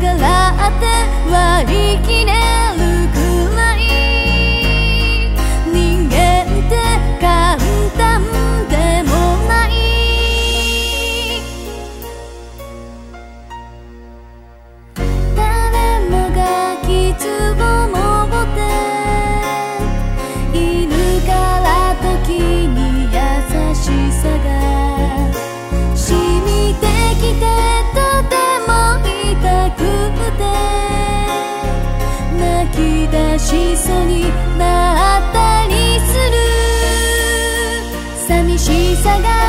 逆らってはりきねそになったりする。寂しさが